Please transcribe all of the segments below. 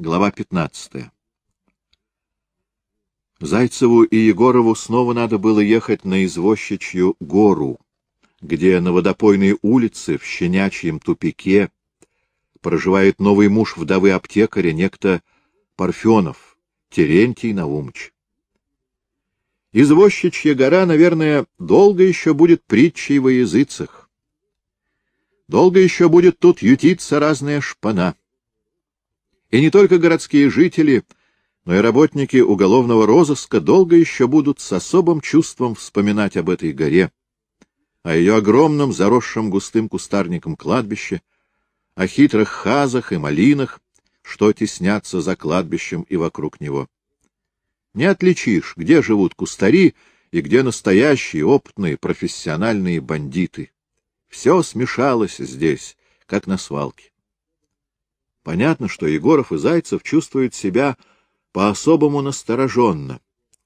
Глава 15. Зайцеву и Егорову снова надо было ехать на извозчичью гору, где на водопойной улице в щенячьем тупике проживает новый муж вдовы аптекаря, некто Парфенов, Терентий Наумыч. Извозчичья гора, наверное, долго еще будет притчей во языцах. Долго еще будет тут ютиться разная шпана. И не только городские жители, но и работники уголовного розыска долго еще будут с особым чувством вспоминать об этой горе, о ее огромном заросшем густым кустарником кладбище, о хитрых хазах и малинах, что теснятся за кладбищем и вокруг него. Не отличишь, где живут кустари и где настоящие опытные профессиональные бандиты. Все смешалось здесь, как на свалке. Понятно, что Егоров и Зайцев чувствуют себя по-особому настороженно,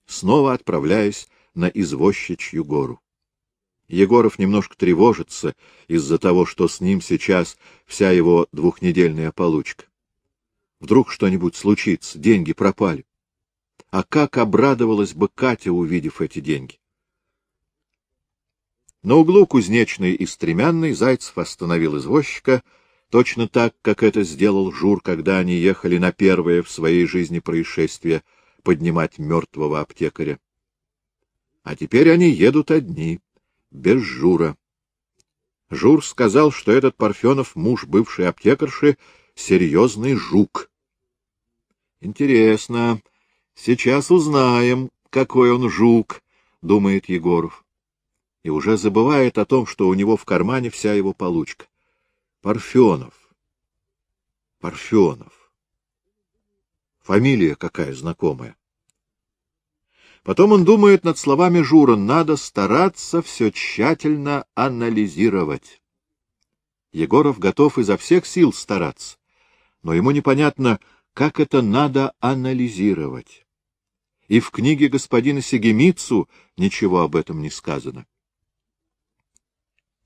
снова отправляясь на извозчичью гору. Егоров немножко тревожится из-за того, что с ним сейчас вся его двухнедельная получка. Вдруг что-нибудь случится, деньги пропали. А как обрадовалась бы Катя, увидев эти деньги? На углу Кузнечной и Стремянной Зайцев остановил извозчика — точно так, как это сделал Жур, когда они ехали на первое в своей жизни происшествие поднимать мертвого аптекаря. А теперь они едут одни, без Жура. Жур сказал, что этот Парфенов, муж бывшей аптекарши, серьезный жук. Интересно, сейчас узнаем, какой он жук, — думает Егоров. И уже забывает о том, что у него в кармане вся его получка. Парфенов. Парфенов. Фамилия какая знакомая. Потом он думает над словами Жура. Надо стараться все тщательно анализировать. Егоров готов изо всех сил стараться, но ему непонятно, как это надо анализировать. И в книге господина Сегемицу ничего об этом не сказано.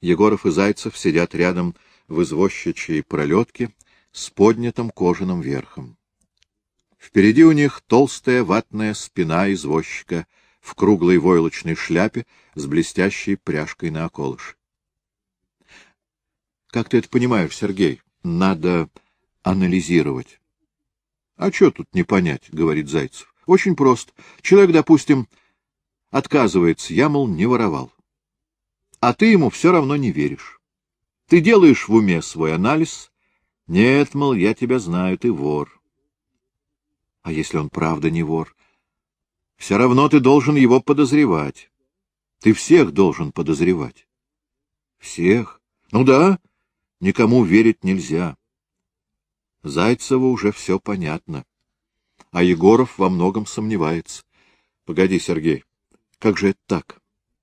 Егоров и Зайцев сидят рядом в извозчичьей пролетке с поднятым кожаным верхом. Впереди у них толстая ватная спина извозчика в круглой войлочной шляпе с блестящей пряжкой на околыш. — Как ты это понимаешь, Сергей? Надо анализировать. — А что тут не понять, — говорит Зайцев. — Очень просто. Человек, допустим, отказывается, я, мол, не воровал. А ты ему все равно не веришь. Ты делаешь в уме свой анализ. Нет, мол, я тебя знаю, ты вор. А если он правда не вор? Все равно ты должен его подозревать. Ты всех должен подозревать. Всех? Ну да, никому верить нельзя. Зайцеву уже все понятно. А Егоров во многом сомневается. Погоди, Сергей, как же это так?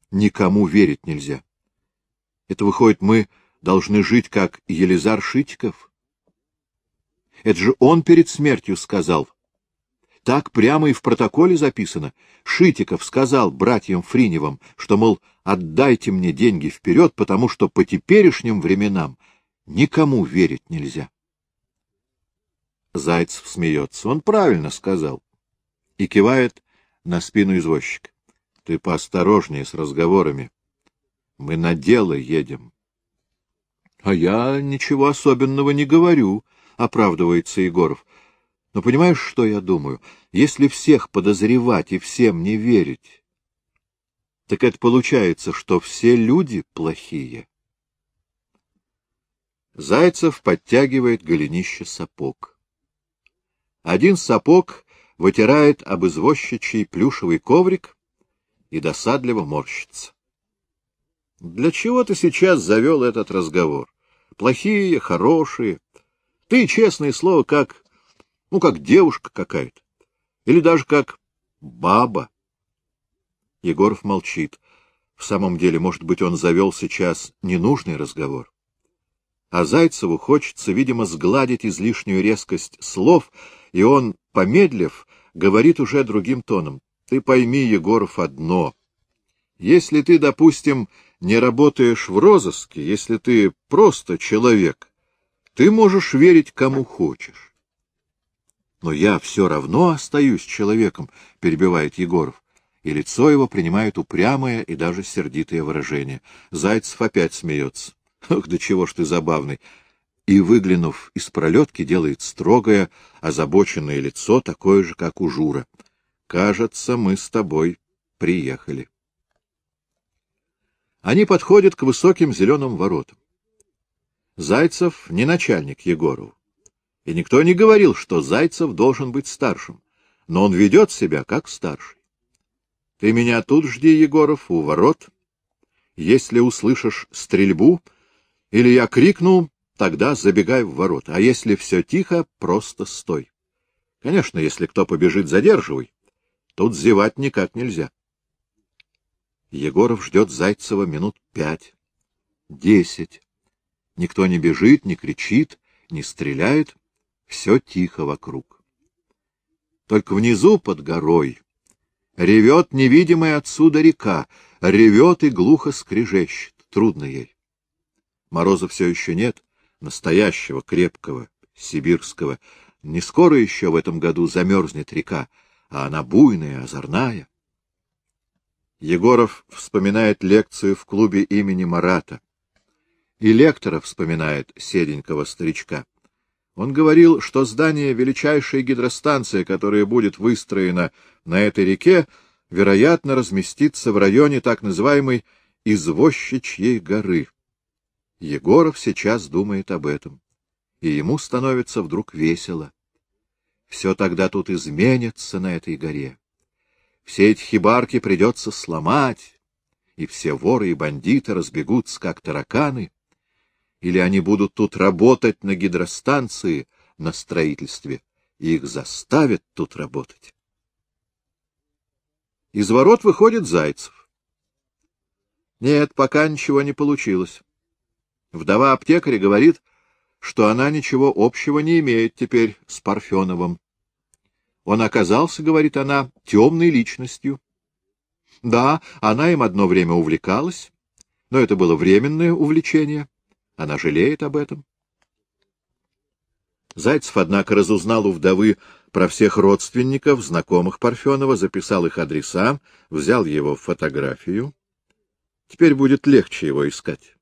Никому верить нельзя. Это выходит, мы должны жить, как Елизар Шитиков? Это же он перед смертью сказал. Так прямо и в протоколе записано. Шитиков сказал братьям Фриневым, что, мол, отдайте мне деньги вперед, потому что по теперешним временам никому верить нельзя. Зайцев смеется. Он правильно сказал. И кивает на спину извозчика. Ты поосторожнее с разговорами. Мы на дело едем. — А я ничего особенного не говорю, — оправдывается Егоров. — Но понимаешь, что я думаю? Если всех подозревать и всем не верить, так это получается, что все люди плохие. Зайцев подтягивает голенище сапог. Один сапог вытирает об извозчичий плюшевый коврик и досадливо морщится. — Для чего ты сейчас завел этот разговор? Плохие, хорошие. Ты, честное слово, как, ну, как девушка какая-то. Или даже как баба. Егоров молчит. В самом деле, может быть, он завел сейчас ненужный разговор. А Зайцеву хочется, видимо, сгладить излишнюю резкость слов, и он, помедлив, говорит уже другим тоном. Ты пойми, Егоров, одно. Если ты, допустим, не работаешь в розыске, если ты просто человек, ты можешь верить кому хочешь. Но я все равно остаюсь человеком, — перебивает Егоров. И лицо его принимает упрямое и даже сердитое выражение. Зайцев опять смеется. Ах, да чего ж ты забавный! И, выглянув из пролетки, делает строгое, озабоченное лицо, такое же, как у Жура. Кажется, мы с тобой приехали. Они подходят к высоким зеленым воротам. Зайцев не начальник Егорову. И никто не говорил, что Зайцев должен быть старшим, но он ведет себя как старший. Ты меня тут жди, Егоров, у ворот. Если услышишь стрельбу, или я крикну, тогда забегай в ворота, а если все тихо, просто стой. Конечно, если кто побежит, задерживай. Тут зевать никак нельзя. Егоров ждет Зайцева минут пять, десять. Никто не бежит, не кричит, не стреляет. Все тихо вокруг. Только внизу, под горой, ревет невидимая отсюда река, ревет и глухо скрежещет. Трудно ей. Мороза все еще нет, настоящего, крепкого, сибирского. Не скоро еще в этом году замерзнет река, а она буйная, озорная. Егоров вспоминает лекцию в клубе имени Марата. И лектора вспоминает седенького старичка. Он говорил, что здание величайшей гидростанции, которая будет выстроена на этой реке, вероятно, разместится в районе так называемой Извозчичьей горы. Егоров сейчас думает об этом, и ему становится вдруг весело. Все тогда тут изменится на этой горе. Все эти хибарки придется сломать, и все воры и бандиты разбегутся, как тараканы. Или они будут тут работать на гидростанции, на строительстве, и их заставят тут работать. Из ворот выходит Зайцев. Нет, пока ничего не получилось. Вдова аптекаря говорит, что она ничего общего не имеет теперь с Парфеновым. Он оказался, говорит она, темной личностью. Да, она им одно время увлекалась, но это было временное увлечение. Она жалеет об этом. Зайцев, однако, разузнал у вдовы про всех родственников, знакомых Парфенова, записал их адреса, взял его фотографию. Теперь будет легче его искать.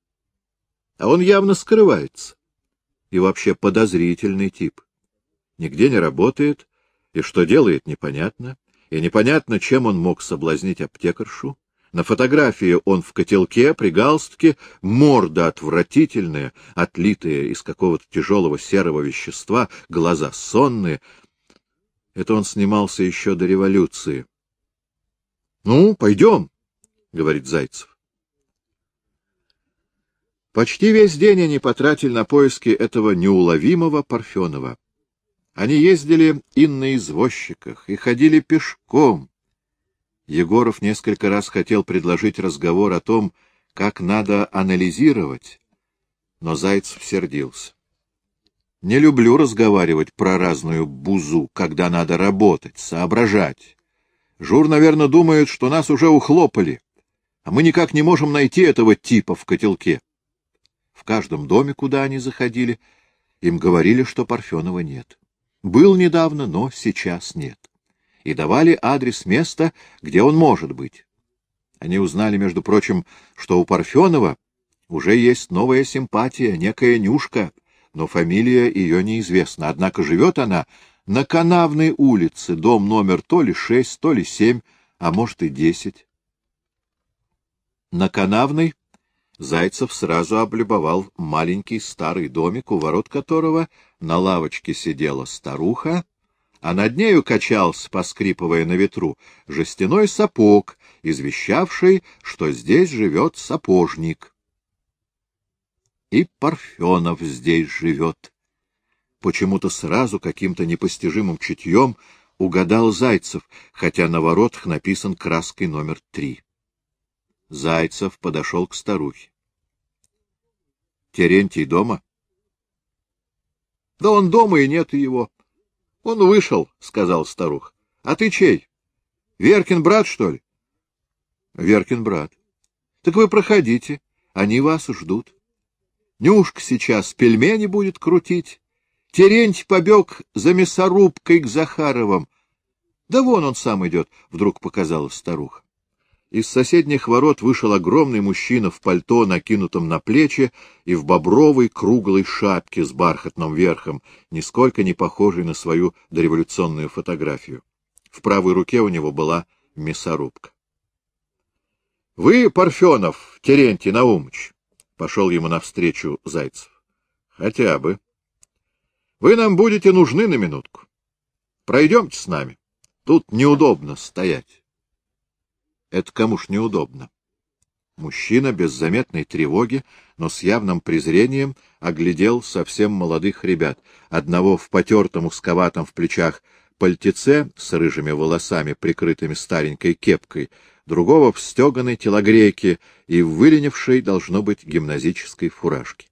А он явно скрывается. И вообще подозрительный тип. Нигде не работает, и что делает, непонятно. И непонятно, чем он мог соблазнить аптекаршу. На фотографии он в котелке, при галстуке, морда отвратительная, отлитая из какого-то тяжелого серого вещества, глаза сонные. Это он снимался еще до революции. — Ну, пойдем, — говорит Зайцев. Почти весь день они потратили на поиски этого неуловимого Парфенова. Они ездили и на извозчиках, и ходили пешком. Егоров несколько раз хотел предложить разговор о том, как надо анализировать, но Зайцев сердился. Не люблю разговаривать про разную бузу, когда надо работать, соображать. Жур, наверное, думает, что нас уже ухлопали, а мы никак не можем найти этого типа в котелке. В каждом доме, куда они заходили, им говорили, что Парфенова нет. Был недавно, но сейчас нет. И давали адрес места, где он может быть. Они узнали, между прочим, что у Парфенова уже есть новая симпатия, некая Нюшка, но фамилия ее неизвестна. Однако живет она на Канавной улице, дом номер то ли шесть, то ли семь, а может и десять. На Канавной Зайцев сразу облюбовал маленький старый домик, у ворот которого на лавочке сидела старуха, а над нею качался, поскрипывая на ветру, жестяной сапог, извещавший, что здесь живет сапожник. И Парфенов здесь живет. Почему-то сразу каким-то непостижимым чутьем угадал Зайцев, хотя на воротах написан краской номер три. Зайцев подошел к старухе. — Терентий дома? — Да он дома и нет его. — Он вышел, — сказал старух. — А ты чей? Веркин брат, что ли? — Веркин брат. — Так вы проходите, они вас ждут. Нюшка сейчас пельмени будет крутить, Теренть побег за мясорубкой к Захаровым. Да вон он сам идет, — вдруг показала старуха. Из соседних ворот вышел огромный мужчина в пальто, накинутом на плечи, и в бобровой круглой шапке с бархатным верхом, нисколько не похожей на свою дореволюционную фотографию. В правой руке у него была мясорубка. — Вы, Парфенов, Терентий Наумыч, — пошел ему навстречу Зайцев. — Хотя бы. Вы нам будете нужны на минутку. Пройдемте с нами. Тут неудобно стоять. Это кому ж неудобно? Мужчина без заметной тревоги, но с явным презрением оглядел совсем молодых ребят, одного в потертом узковатом в плечах пальтеце с рыжими волосами, прикрытыми старенькой кепкой, другого в стеганой телогрейке и в выленившей, должно быть, гимназической фуражке.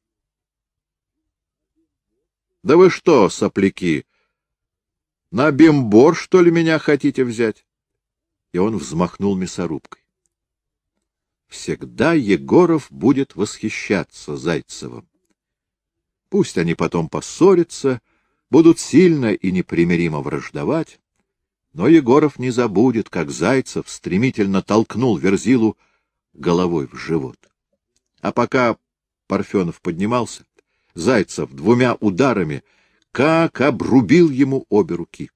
— Да вы что, сопляки, на бимбор, что ли, меня хотите взять? И он взмахнул мясорубкой. Всегда Егоров будет восхищаться Зайцевым. Пусть они потом поссорятся, будут сильно и непримиримо враждовать, но Егоров не забудет, как Зайцев стремительно толкнул Верзилу головой в живот. А пока Парфенов поднимался, Зайцев двумя ударами — как обрубил ему обе руки.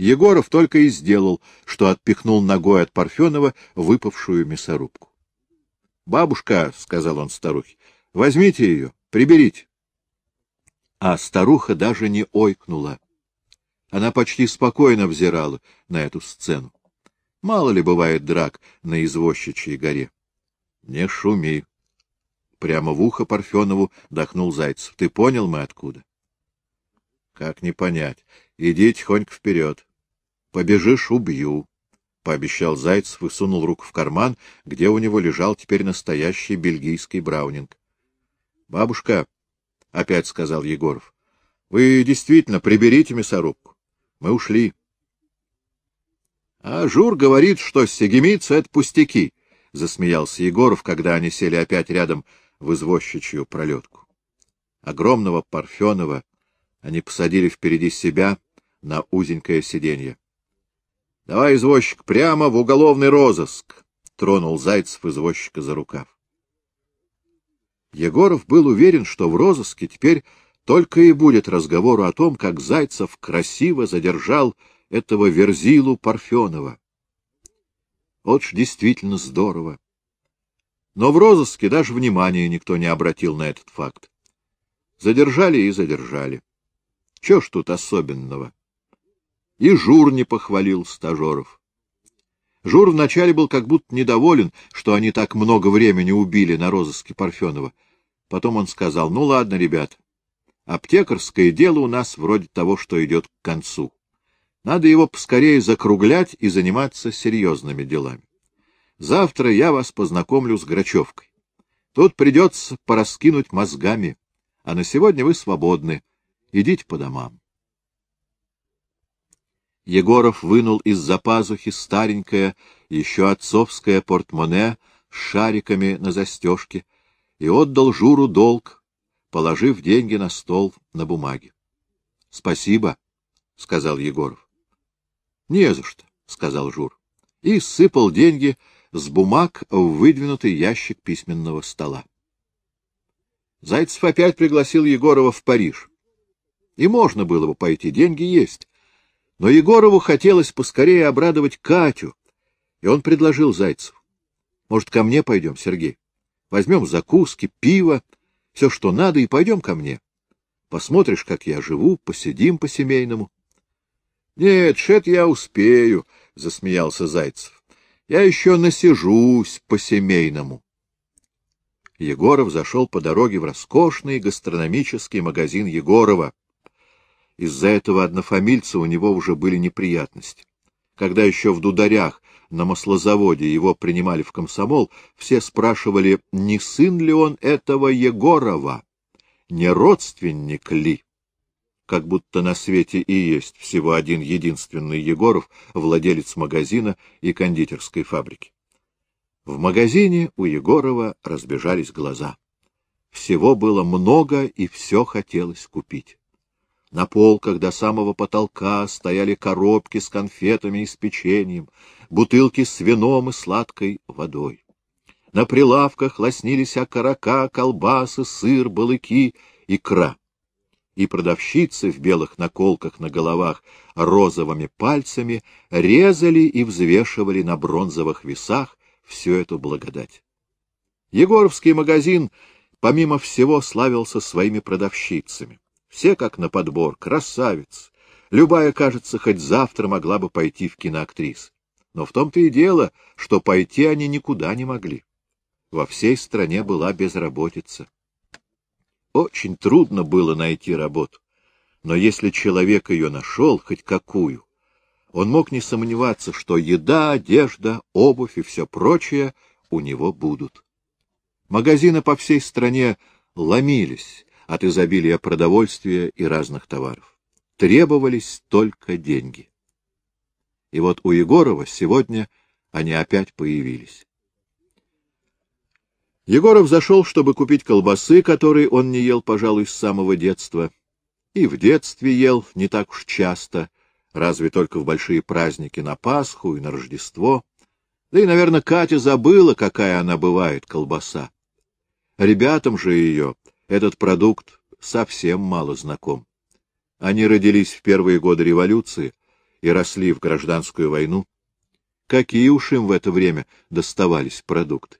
Егоров только и сделал, что отпихнул ногой от Парфенова выпавшую мясорубку. — Бабушка, — сказал он старухе, — возьмите ее, приберите. А старуха даже не ойкнула. Она почти спокойно взирала на эту сцену. Мало ли бывает драк на извозчичьей горе. — Не шуми. Прямо в ухо Парфенову дохнул Зайцев. — Ты понял мы откуда? Как не понять? Иди тихонько вперед. Побежишь — убью. — пообещал Зайцев и сунул руку в карман, где у него лежал теперь настоящий бельгийский браунинг. — Бабушка, — опять сказал Егоров, — вы действительно приберите мясорубку. Мы ушли. — А Жур говорит, что сегемица — это пустяки, — засмеялся Егоров, когда они сели опять рядом в извозчичью пролетку. Огромного Парфенова они посадили впереди себя на узенькое сиденье. — Давай, извозчик, прямо в уголовный розыск! — тронул Зайцев извозчика за рукав. Егоров был уверен, что в розыске теперь только и будет разговору о том, как Зайцев красиво задержал этого Верзилу Парфенова. Вот ж действительно здорово. Но в розыске даже внимания никто не обратил на этот факт. Задержали и задержали. Че ж тут особенного? И Жур не похвалил стажеров. Жур вначале был как будто недоволен, что они так много времени убили на розыске Парфенова. Потом он сказал, ну ладно, ребят, аптекарское дело у нас вроде того, что идет к концу. Надо его поскорее закруглять и заниматься серьезными делами. Завтра я вас познакомлю с Грачевкой. Тут придется пораскинуть мозгами, а на сегодня вы свободны. Идите по домам. Егоров вынул из-за пазухи старенькое, еще отцовское портмоне с шариками на застежке и отдал Журу долг, положив деньги на стол на бумаге. — Спасибо, — сказал Егоров. — Не за что, — сказал Жур, и сыпал деньги с бумаг в выдвинутый ящик письменного стола. Зайцев опять пригласил Егорова в Париж. И можно было бы пойти, деньги есть. Но Егорову хотелось поскорее обрадовать Катю, и он предложил Зайцеву. Может, ко мне пойдем, Сергей? Возьмем закуски, пиво, все, что надо, и пойдем ко мне. Посмотришь, как я живу, посидим по-семейному. — Нет, шет я успею, — засмеялся Зайцев. — Я еще насижусь по-семейному. Егоров зашел по дороге в роскошный гастрономический магазин Егорова, из-за этого однофамильца у него уже были неприятности. Когда еще в дударях на маслозаводе его принимали в комсомол, все спрашивали, не сын ли он этого Егорова, не родственник ли? Как будто на свете и есть всего один единственный Егоров, владелец магазина и кондитерской фабрики. В магазине у Егорова разбежались глаза. Всего было много, и все хотелось купить. На полках до самого потолка стояли коробки с конфетами и с печеньем, бутылки с вином и сладкой водой. На прилавках лоснились окорока, колбасы, сыр, балыки, икра. И продавщицы в белых наколках на головах розовыми пальцами резали и взвешивали на бронзовых весах всю эту благодать. Егоровский магазин, помимо всего, славился своими продавщицами. Все как на подбор, красавиц. Любая, кажется, хоть завтра могла бы пойти в киноактрис. Но в том-то и дело, что пойти они никуда не могли. Во всей стране была безработица. Очень трудно было найти работу. Но если человек ее нашел, хоть какую, он мог не сомневаться, что еда, одежда, обувь и все прочее у него будут. Магазины по всей стране ломились, от изобилия продовольствия и разных товаров. Требовались только деньги. И вот у Егорова сегодня они опять появились. Егоров зашел, чтобы купить колбасы, которые он не ел, пожалуй, с самого детства. И в детстве ел не так уж часто, разве только в большие праздники на Пасху и на Рождество. Да и, наверное, Катя забыла, какая она бывает, колбаса. Ребятам же ее этот продукт совсем мало знаком. Они родились в первые годы революции и росли в гражданскую войну. Какие уж им в это время доставались продукты?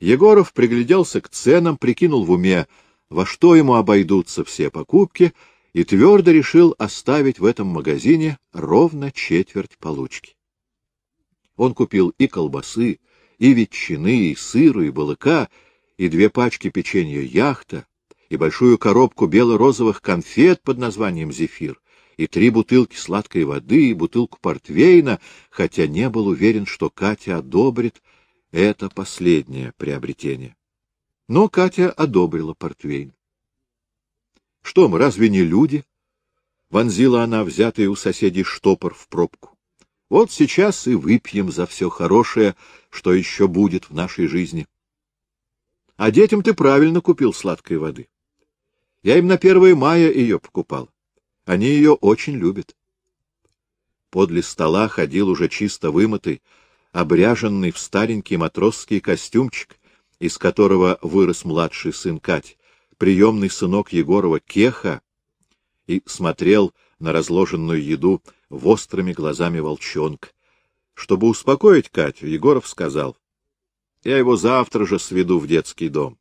Егоров пригляделся к ценам, прикинул в уме, во что ему обойдутся все покупки, и твердо решил оставить в этом магазине ровно четверть получки. Он купил и колбасы, и ветчины, и сыру, и балыка, и две пачки печенья «Яхта», и большую коробку бело-розовых конфет под названием «Зефир», и три бутылки сладкой воды, и бутылку портвейна, хотя не был уверен, что Катя одобрит это последнее приобретение. Но Катя одобрила портвейн. — Что мы, разве не люди? — вонзила она взятый у соседей штопор в пробку. — Вот сейчас и выпьем за все хорошее, что еще будет в нашей жизни. А детям ты правильно купил сладкой воды. Я им на первое мая ее покупал. Они ее очень любят. Подле стола ходил уже чисто вымытый, обряженный в старенький матросский костюмчик, из которого вырос младший сын Кать, приемный сынок Егорова Кеха, и смотрел на разложенную еду острыми глазами волчонка. Чтобы успокоить Катю, Егоров сказал, я его завтра же сведу в детский дом.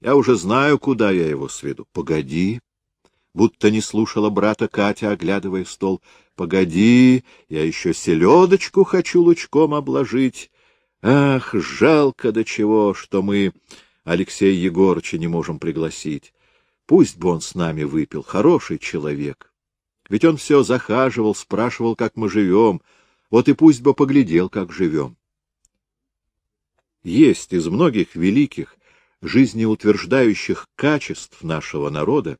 Я уже знаю, куда я его сведу. Погоди. Будто не слушала брата Катя, оглядывая стол. Погоди, я еще селедочку хочу лучком обложить. Ах, жалко до чего, что мы Алексея Егорыча не можем пригласить. Пусть бы он с нами выпил, хороший человек. Ведь он все захаживал, спрашивал, как мы живем. Вот и пусть бы поглядел, как живем есть из многих великих, жизнеутверждающих качеств нашего народа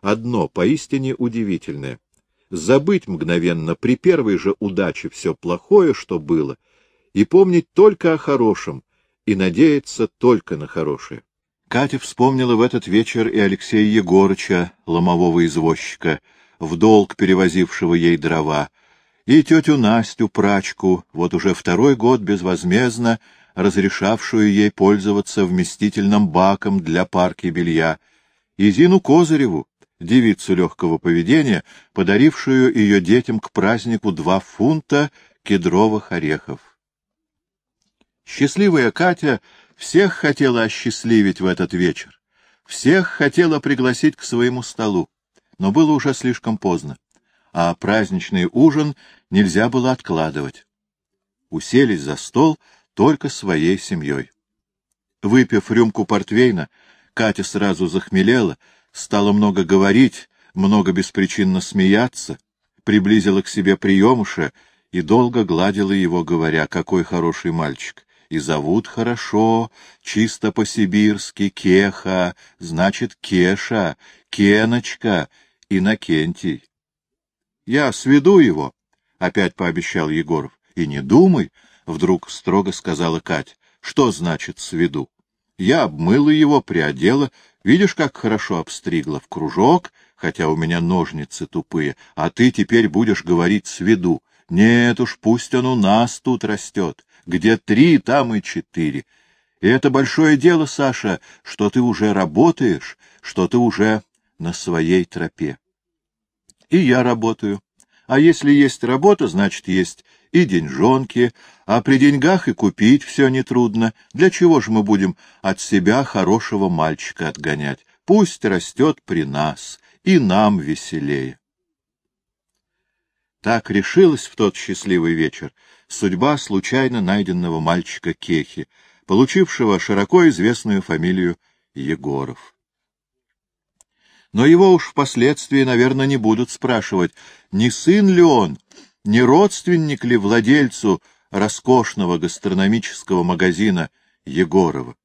одно поистине удивительное — забыть мгновенно при первой же удаче все плохое, что было, и помнить только о хорошем, и надеяться только на хорошее. Катя вспомнила в этот вечер и Алексея Егорыча, ломового извозчика, в долг перевозившего ей дрова, и тетю Настю, прачку, вот уже второй год безвозмездно разрешавшую ей пользоваться вместительным баком для парки белья, и Зину Козыреву, девицу легкого поведения, подарившую ее детям к празднику два фунта кедровых орехов. Счастливая Катя всех хотела осчастливить в этот вечер, всех хотела пригласить к своему столу, но было уже слишком поздно, а праздничный ужин нельзя было откладывать. Уселись за стол — только своей семьей. Выпив рюмку портвейна, Катя сразу захмелела, стала много говорить, много беспричинно смеяться, приблизила к себе приемуша и долго гладила его, говоря, какой хороший мальчик. И зовут хорошо, чисто по-сибирски, Кеха, значит, Кеша, Кеночка, Иннокентий. — Я сведу его, — опять пообещал Егоров. — И не думай, — вдруг строго сказала Кать. — Что значит сведу? Я обмыла его, приодела. Видишь, как хорошо обстригла. В кружок, хотя у меня ножницы тупые, а ты теперь будешь говорить с виду. Нет уж, пусть он у нас тут растет. Где три, там и четыре. И это большое дело, Саша, что ты уже работаешь, что ты уже на своей тропе. И я работаю. А если есть работа, значит, есть и деньжонки, а при деньгах и купить все нетрудно. Для чего же мы будем от себя хорошего мальчика отгонять? Пусть растет при нас, и нам веселее. Так решилась в тот счастливый вечер судьба случайно найденного мальчика Кехи, получившего широко известную фамилию Егоров. Но его уж впоследствии, наверное, не будут спрашивать, не сын ли он, не родственник ли владельцу роскошного гастрономического магазина Егорова.